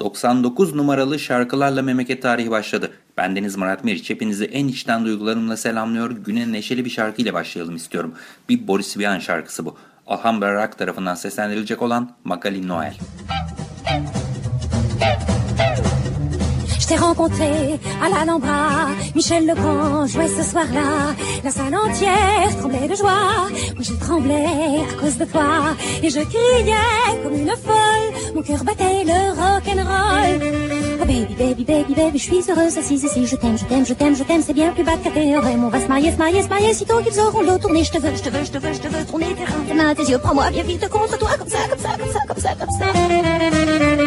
99 numaralı şarkılarla memleket tarihi başladı. Ben Deniz Murat Meriç. Hepinizi en içten duygularımla selamlıyor. Güne neşeli bir şarkıyla başlayalım istiyorum. Bir Boris Vian şarkısı bu. Alhambra Rock tarafından seslendirilecek olan Magali Noel. t'ai rencontré à l'Alhambra. Michel Legrand jouait ce soir-là. La salle entière tremblait de joie. Moi je tremblais à cause de toi. Et je criais comme une folle. Mon cœur battait le rock'n'roll. Oh baby, baby, baby, baby, je suis heureuse assise ici. Je t'aime, je t'aime, je t'aime, je t'aime. C'est bien plus bas que ta théorème. On va se marier, se marier, se marier. Sitôt qu'ils auront le tourné, je te veux, je te veux, je te veux, je te veux. Tourner tes reins, tes mains, tes yeux. Prends-moi bien vite contre toi. Comme ça, comme ça, comme ça, comme ça, comme ça.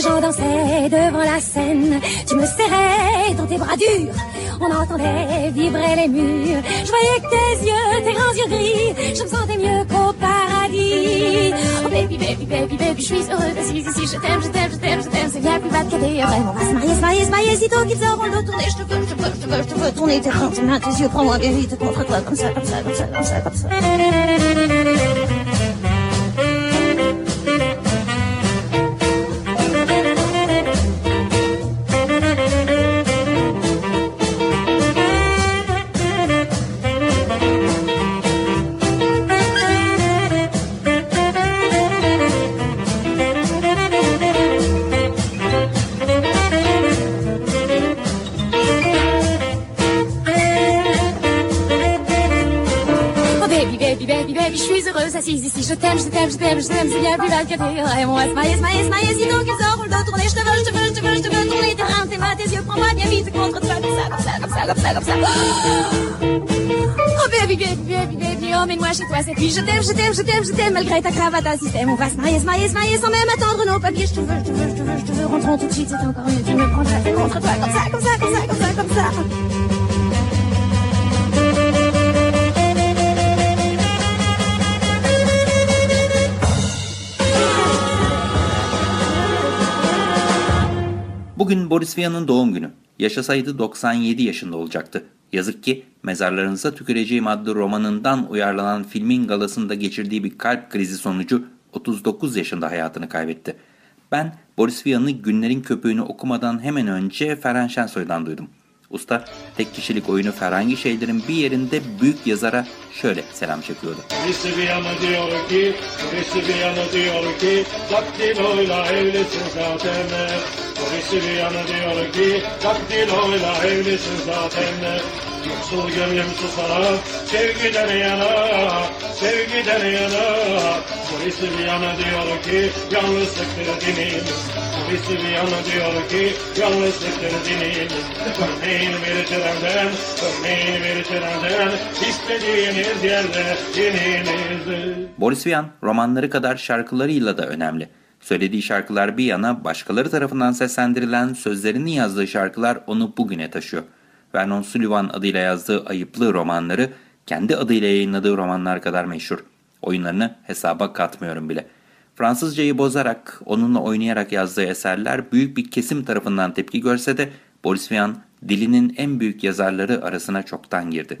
Les gens dansaient devant la scène. Tu me serrais dans tes bras durs. On entendait vibrer les murs. Je voyais que tes yeux, tes grands yeux gris, je me sentais mieux qu'au paradis. Oh baby, baby, baby, baby, je suis heureuse assise ici. Je t'aime, je t'aime, je t'aime, je t'aime. C'est bien plus bas des rêves. On va se marier, se marier, se marier. Sitôt qu'ils auront le tourné, je te veux, je te veux, je te veux, je te veux. Tourner tes mains, tes mains, tes yeux. Prends-moi bien vite contre toi. Comme ça, comme ça, comme ça, comme ça, comme ça. Assise ici. Je t'aime, je t'aime, je t'aime, je t'aime. C'est bien plus bas que tes rêves. On va se marier, se marier, se marier. Sinon qu'ils auront le dos tourné. Je te veux, je te veux, je te veux, je te veux. Tourner tes reins, tes mains, tes yeux. Prends-moi bien vite contre toi. Comme ça, comme ça, comme ça, comme ça, comme ça. Oh baby, baby, baby, baby. Emmène-moi chez toi cette nuit. Je t'aime, je t'aime, je t'aime, je t'aime. Malgré ta cravate à système. On va se marier, se. Sans même attendre nos papiers. Je te veux, je te veux, je te veux, je te veux. Rentrons tout de suite. C'est encore mieux. Tu me prendras contre toi. Comme ça, comme ça, comme ça, comme ça, comme ça. Bugün Boris Vian'ın doğum günü. Yaşasaydı 97 yaşında olacaktı. Yazık ki Mezarlarınıza Tüküreceğim adlı romanından uyarlanan filmin galasında geçirdiği bir kalp krizi sonucu 39 yaşında hayatını kaybetti. Ben Boris Vian'ın Günlerin Köpüğünü okumadan hemen önce Ferhan Şensoy'dan duydum. Usta tek kişilik oyunu Ferhangi Şeyler'in bir yerinde büyük yazara şöyle selam çekiyordu. Birisi bir yana diyor ki, birisi bir yana diyor ki, daktiloyla evlisin zaten. Birisi bir yana diyor ki, daktiloyla evlisin zaten. Yoksul gönlüm susar, sevgiden yana, sevgiden yana. Birisi bir yana diyor ki, yalnızlıktır dinimiz. Birisi bir yana diyor ki, yalnızlıktır dinimiz. Örneğin bir trenden, örneğin bir trenden, istediğiniz yerde dinimizi. Boris Vian romanları kadar şarkılarıyla da önemli. Söylediği şarkılar bir yana başkaları tarafından seslendirilen sözlerini yazdığı şarkılar onu bugüne taşıyor. Vernon Sullivan adıyla yazdığı ayıplı romanları kendi adıyla yayınladığı romanlar kadar meşhur. Oyunlarını hesaba katmıyorum bile. Fransızcayı bozarak, onunla oynayarak yazdığı eserler büyük bir kesim tarafından tepki görse de Boris Vian dilinin en büyük yazarları arasına çoktan girdi.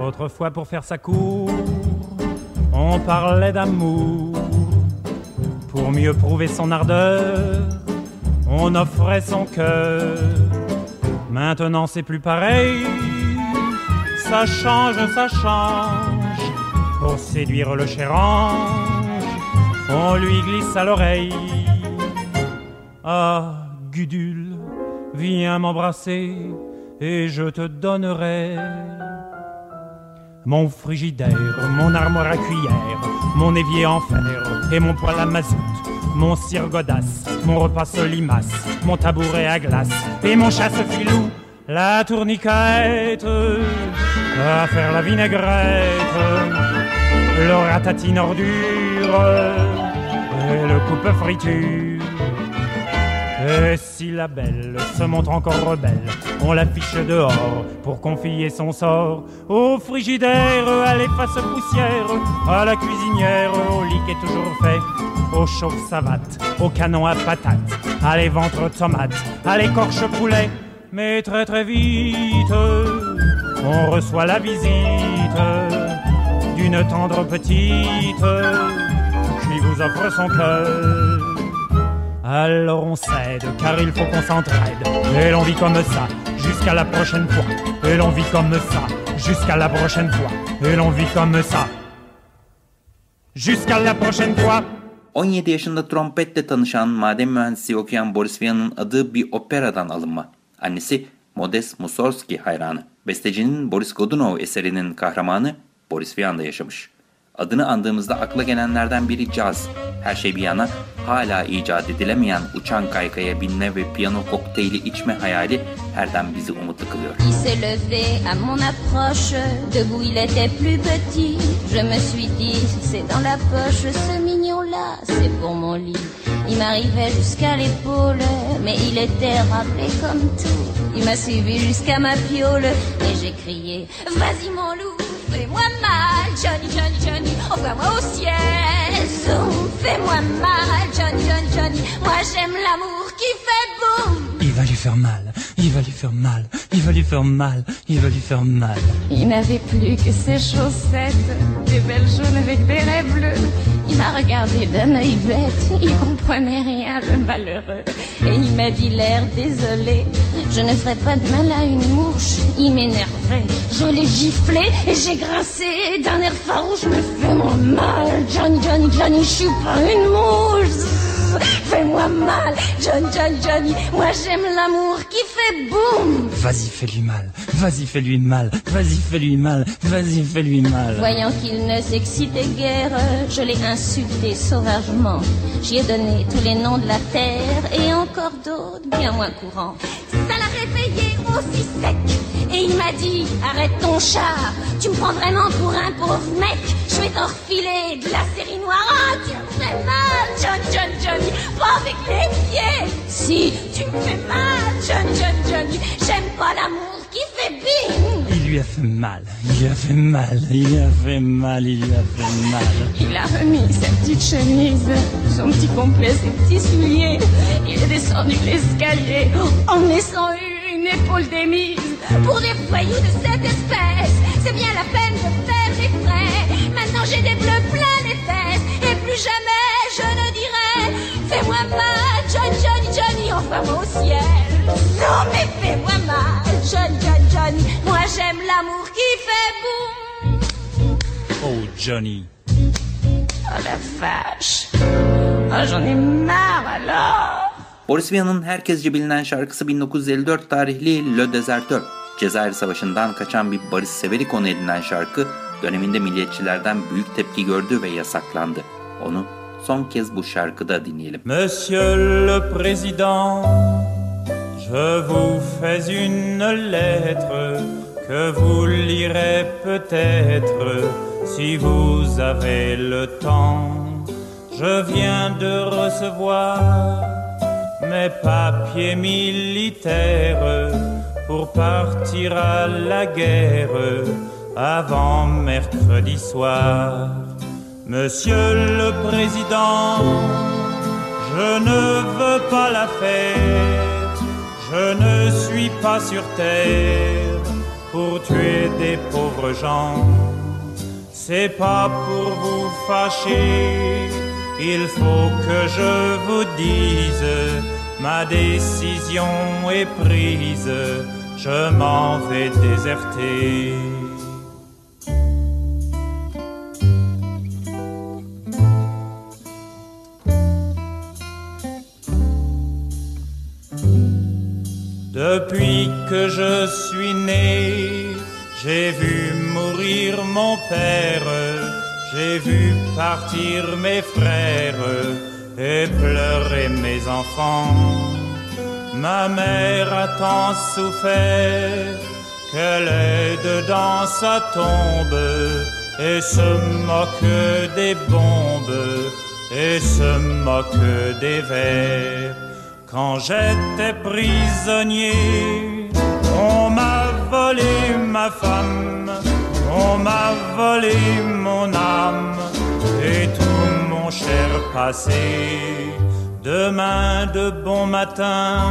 Autrefois pour faire sa cour, on parlait d'amour. Pour mieux prouver son ardeur, on offrait son cœur. Maintenant c'est plus pareil, ça change, ça change. Pour séduire le cher ange, on lui glisse à l'oreille. Ah, Gudule, viens m'embrasser et je te donnerai mon frigidaire, mon armoire à cuillère, mon évier en fer et mon poêle à mazout, mon cire godasse, mon repas solimace, mon tabouret à glace et mon chasse-filou, la tourniquette à faire la vinaigrette, le ratatine ordure et le coupe friture. Et si la belle se montre encore rebelle, on l'affiche dehors pour confier son sort au frigidaire, à l'efface poussière, à la cuisinière, au lit qui est toujours fait, au chauffe savate, au canon à patates, à les ventres tomates, à l'écorche poulet. Mais très très vite, on reçoit la visite d'une tendre petite qui vous offre son cœur. Alors on cède, car il faut qu'on s'entraide. Et l'on vit comme ça, jusqu'à la prochaine fois. Et l'on vit comme ça, jusqu'à la prochaine fois. Et l'on vit comme ça. Jusqu'à la prochaine fois. 17 yaşında trompetle tanışan maden mühendisliği okuyan Boris Vian'ın adı bir operadan alınma. Annesi Modest Mussorgsky hayranı. Bestecinin Boris Godunov eserinin kahramanı Boris Vian'da yaşamış. Adını andığımızda akla gelenlerden biri caz. Her şey bir yana hala icat edilemeyen uçan kaykaya binme ve piyano kokteyli içme hayali herden bizi umutlu kılıyor. Il m'arrivait jusqu'à l'épaule, mais il était râpé comme tout. Il m'a suivi jusqu'à ma piole, et j'ai crié, vas-y mon loup, fais-moi mal, Johnny, Johnny, Johnny, envoie-moi au ciel. Zoom, fais-moi mal, Johnny, Johnny, Johnny, moi j'aime l'amour qui fait boum. Il va lui faire mal, il va lui faire mal, il va lui faire mal, il va lui faire mal. Il n'avait plus que ses chaussettes, des belles jaunes avec des raies bleues. Il m'a regardé d'un œil bête, il comprenait rien, le malheureux. Et il m'a dit l'air désolé, je ne ferai pas de mal à une mouche. Il m'énervait, je l'ai giflé et j'ai grincé d'un air farouche. Me fais-moi mal, Johnny, Johnny, Johnny, je suis pas une mouche. Fais-moi mal, Johnny, Johnny, Johnny, moi j'aime l'amour qui fait boum. Vas-y, fais-lui mal, vas-y, fais-lui mal, vas-y, fais-lui mal, vas-y, fais-lui mal. Voyant qu'il ne s'excitait guère, je l'ai insulté sauvagement. J'y ai donné tous les noms de la terre et encore d'autres bien moins courants. Ça l'a réveillé aussi sec. Et il m'a dit, arrête ton char, tu me prends vraiment pour un pauvre mec. Je vais t'en refiler de la série noire. Ah, tu me fais mal, Johnny, Johnny, Johnny, pas avec les pieds. Si, tu me fais mal, Johnny, Johnny, Johnny, j'aime pas l'amour qui fait bing. Il lui a fait mal, il lui a fait mal, il lui a fait mal, il lui a fait mal. Il a remis sa petite chemise, son petit complet, ses petits souliers. Il est descendu l'escalier en laissant une épaule démise. Pour des voyous de cette espèce, c'est bien la peine de faire des frais. Maintenant j'ai des bleus plein les fesses, et plus jamais je ne dirai Fais-moi mal, Johnny, Johnny, Johnny, envoie-moi au ciel. Non mais fais-moi mal, Johnny, Johnny, Johnny, moi j'aime l'amour qui fait boum. Oh, Johnny. Oh la vache. Oh j'en ai marre alors. Boris Vian'ın herkesce bilinen şarkısı 1954 tarihli Le Deserteur. Cezayir Savaşı'ndan kaçan bir barış severi konu edinen şarkı döneminde milliyetçilerden büyük tepki gördü ve yasaklandı. Onu son kez bu şarkıda dinleyelim. Monsieur le Président, je vous fais une lettre que vous lirez peut-être si vous avez le temps. Je viens de recevoir mes papiers militaires pour partir à la guerre avant mercredi soir. Monsieur le Président, je ne veux pas la fête, je ne suis pas sur terre pour tuer des pauvres gens. C'est pas pour vous fâcher, il faut que je vous dise, ma décision est prise, je m'en vais déserter. Depuis que je suis né, j'ai vu mourir mon père, j'ai vu partir mes frères et pleurer mes enfants. Ma mère a tant souffert qu'elle est dedans sa tombe et se moque des bombes et se moque des vers. Quand j'étais prisonnier, on m'a volé ma femme, on m'a volé mon âme et tout mon cher passé. Demain de bon matin,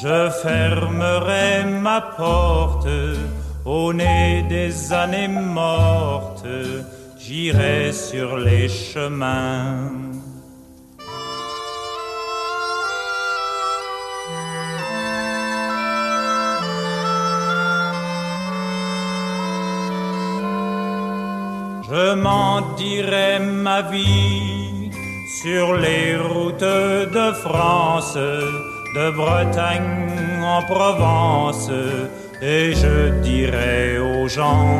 je fermerai ma porte au nez des années mortes, j'irai sur les chemins. Je m'en dirai ma vie sur les routes de France, de Bretagne en Provence et je dirai aux gens,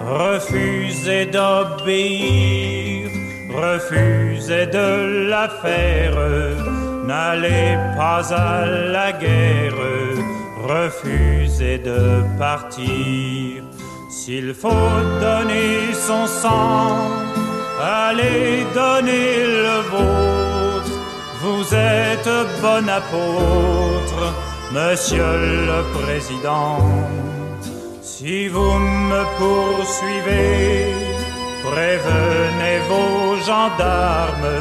refusez d'obéir, refusez de la faire, n'allez pas à la guerre, refusez de partir. S'il faut donner son sang, allez donner le vôtre, vous êtes bon apôtre Monsieur le Président, si vous me poursuivez, prévenez vos gendarmes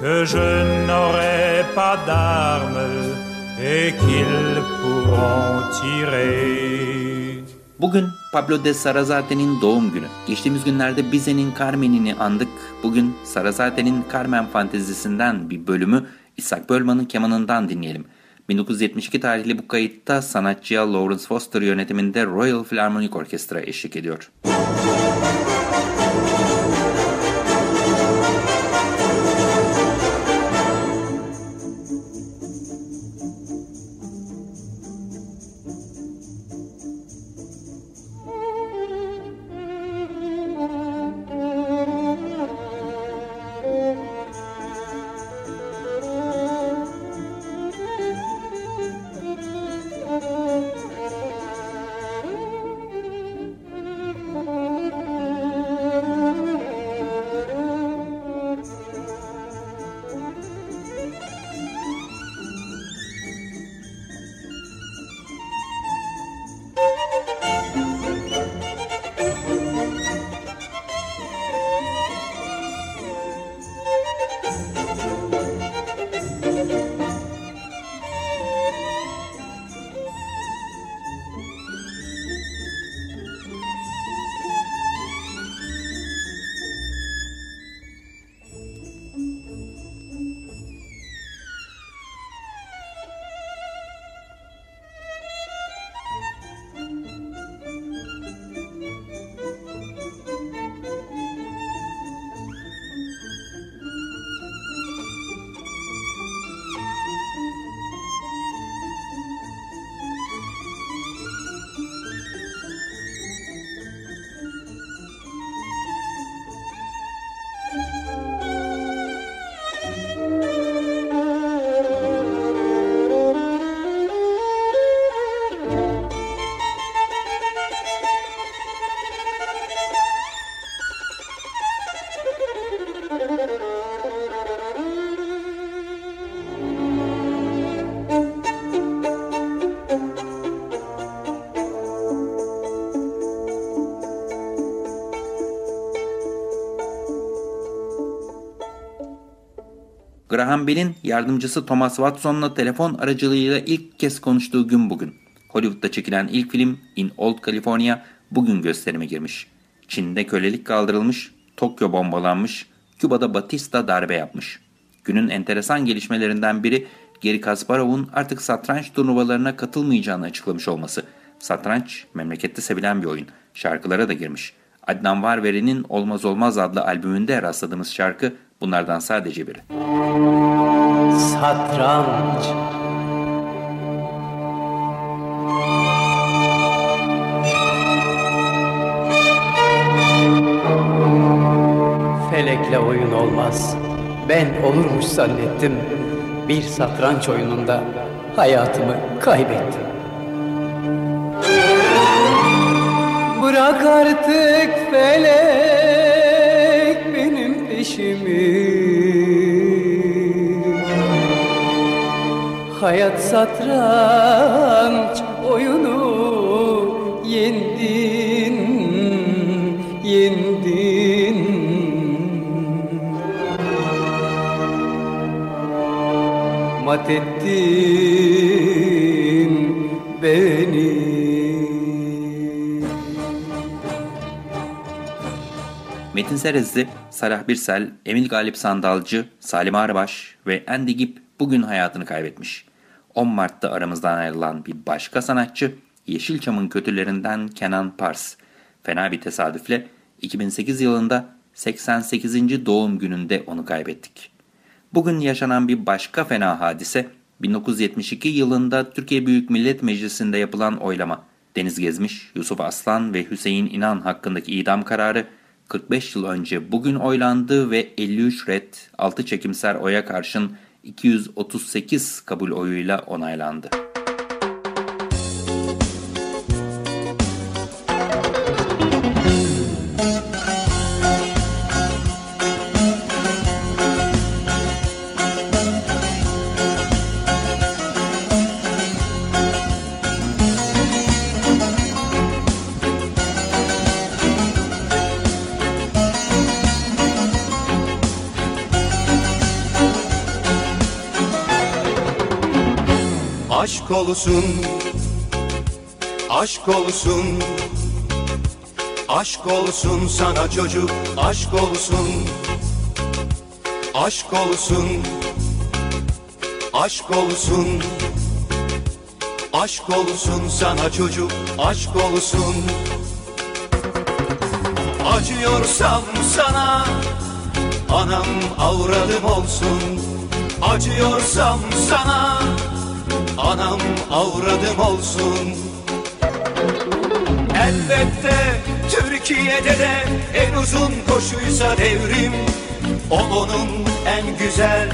que je n'aurai pas d'armes et qu'ils pourront tirer. Bugün Pablo de Sarazate'nin doğum günü. Geçtiğimiz günlerde Bize'nin Carmen'ini andık. Bugün Sarazate'nin Carmen fantezisinden bir bölümü İshak Bölman'ın kemanından dinleyelim. 1972 tarihli bu kayıtta sanatçıya Lawrence Foster yönetiminde Royal Philharmonic Orkestra eşlik ediyor. Müzik Graham Bell'in yardımcısı Thomas Watson'la telefon aracılığıyla ilk kez konuştuğu gün bugün. Hollywood'da çekilen ilk film In Old California bugün gösterime girmiş. Çin'de kölelik kaldırılmış, Tokyo bombalanmış, Küba'da Batista darbe yapmış. Günün enteresan gelişmelerinden biri Geri Kasparov'un artık satranç turnuvalarına katılmayacağını açıklamış olması. Satranç memlekette sevilen bir oyun. Şarkılara da girmiş. Adnan Varveri'nin Olmaz Olmaz adlı albümünde rastladığımız şarkı bunlardan sadece biri. Satranç olmaz. Ben olurmuş zannettim. Bir satranç oyununda hayatımı kaybettim. Bırak artık felek benim peşimi Hayat satranç oyunu yendin, Mat ettin beni Metin Serezli, Sarah Birsel, Emil Galip Sandalcı, Salim Ağrıbaş ve Andy Gibb bugün hayatını kaybetmiş. 10 Mart'ta aramızdan ayrılan bir başka sanatçı Yeşilçam'ın kötülerinden Kenan Pars. Fena bir tesadüfle 2008 yılında 88. doğum gününde onu kaybettik. Bugün yaşanan bir başka fena hadise 1972 yılında Türkiye Büyük Millet Meclisi'nde yapılan oylama. Deniz Gezmiş, Yusuf Aslan ve Hüseyin İnan hakkındaki idam kararı 45 yıl önce bugün oylandı ve 53 red, 6 çekimser oya karşın 238 kabul oyuyla onaylandı. Aşk olsun, aşk olsun, aşk olsun sana çocuk, aşk olsun, aşk olsun, aşk olsun, aşk olsun sana çocuk, aşk olsun. Acıyorsam sana, anam avradım olsun, acıyorsam sana, anam avradım olsun. Elbette Türkiye'de de en uzun koşuysa devrim O onun en güzel,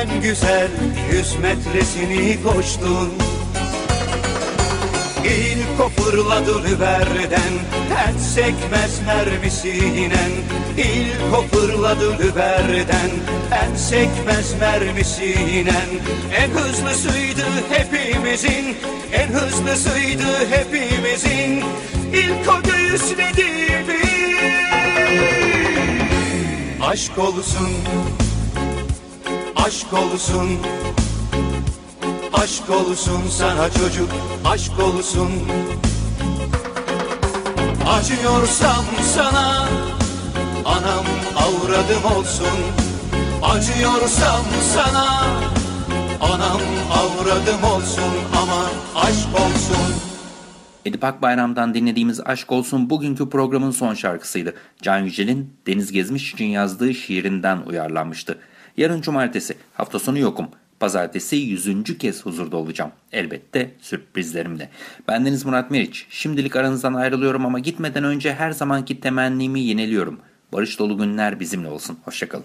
en güzel yüz metresini koştun İlk o fırladı Lüber'den Ters sekmez mermisi inen. İlk o fırladı Lüber'den En sekmez mermisi inen. En hızlısıydı hepimizin En hızlısıydı hepimizin. İlk o göğüslediğimiz. Aşk olsun Aşk olsun Aşk olsun sana çocuk, aşk olsun Acıyorsam sana, anam avradım olsun Acıyorsam sana, anam avradım olsun Ama aşk olsun Edip Akbayram'dan dinlediğimiz Aşk Olsun bugünkü programın son şarkısıydı. Can Yücel'in Deniz Gezmiş için yazdığı şiirinden uyarlanmıştı. Yarın cumartesi, hafta sonu yokum. Pazartesi 100. kez huzurda olacağım. Elbette sürprizlerimle. Bendeniz Murat Meriç. Şimdilik aranızdan ayrılıyorum ama gitmeden önce her zamanki temennimi yeniliyorum. Barış dolu günler bizimle olsun. Hoşçakalın.